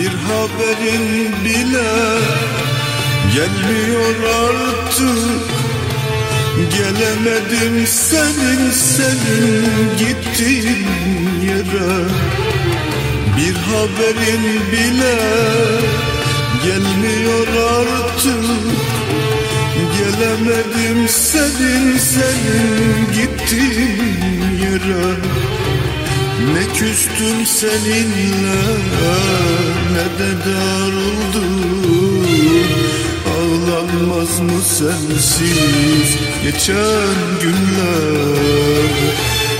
Bir haberin bile gelmiyor artık. Gelemedim senin senin gittiğin yere. Bir haberin bile gelmiyor artık. Gelemedim senin senin gittiğin yere. Ne küstüm seninle? Ne de darıldım Ağlanmaz mı sensiz geçen günler?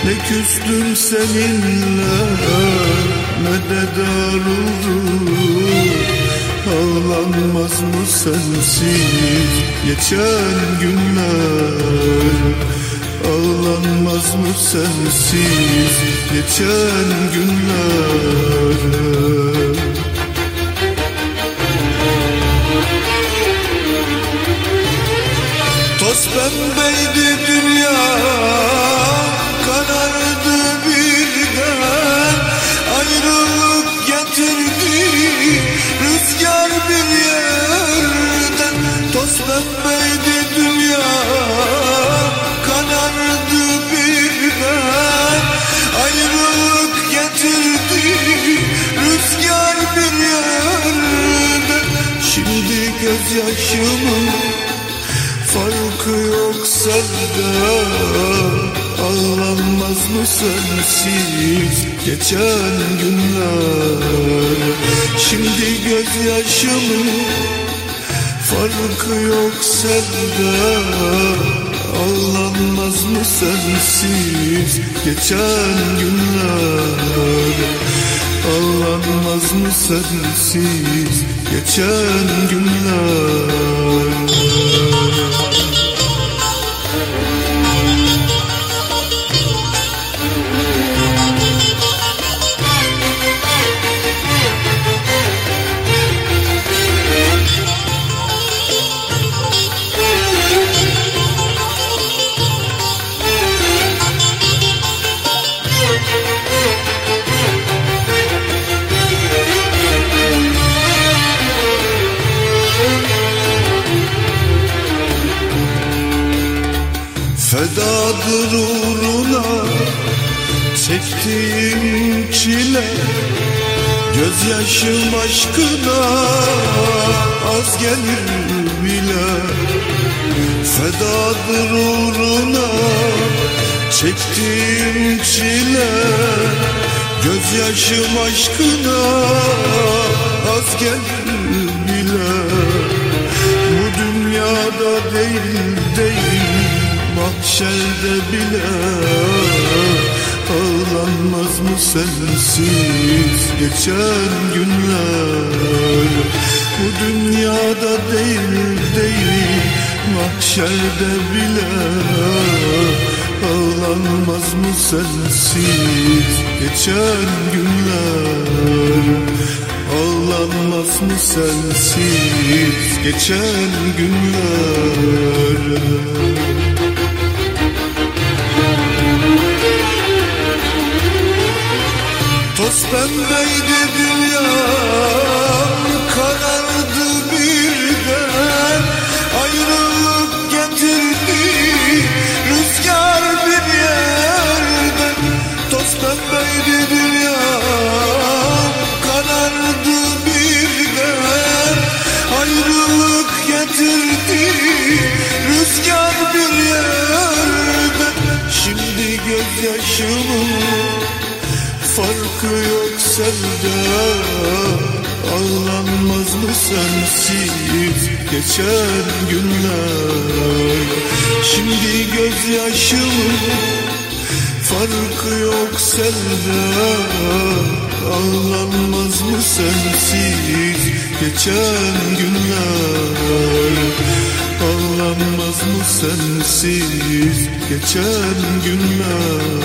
Ne küstüm seninle ne de darıldım Ağlanmaz mı sensiz geçen günler? Ağlanmaz mı sensiz geçen günler gözyaşımın Farkı yok sende Ağlanmaz mı sensiz geçen günler? Şimdi gözyaşımın farkı yok sende Ağlanmaz mı sensiz geçen günler? Ağlanmaz mı sensiz geçen günler Fedadır uğruna çektiğim çile Gözyaşım aşkına az gelir bile. Fedadır uğruna çektiğim çile Gözyaşım aşkına az gelir bile mahşerde bile Ağlanmaz mı sensiz geçen günler? Bu dünyada değil değil mahşerde bile Ağlanmaz mı sensiz geçen günler? Ağlanmaz mı sensiz geçen günler pembeydi dünya karardı birden. Ayrılık getirdi rüzgar bir yerden. Toz pembeydi dünya karardı birden. Ayrılık getirdi rüzgar bir yerden. Şimdi gözyaşımın farkı yok sende. Ağlanmaz mı sensiz geçen günler? Şimdi gözyaşımın farkı yok sende. Ağlanmaz mı sensiz geçen günler? Ağlanmaz mı sensiz geçen günler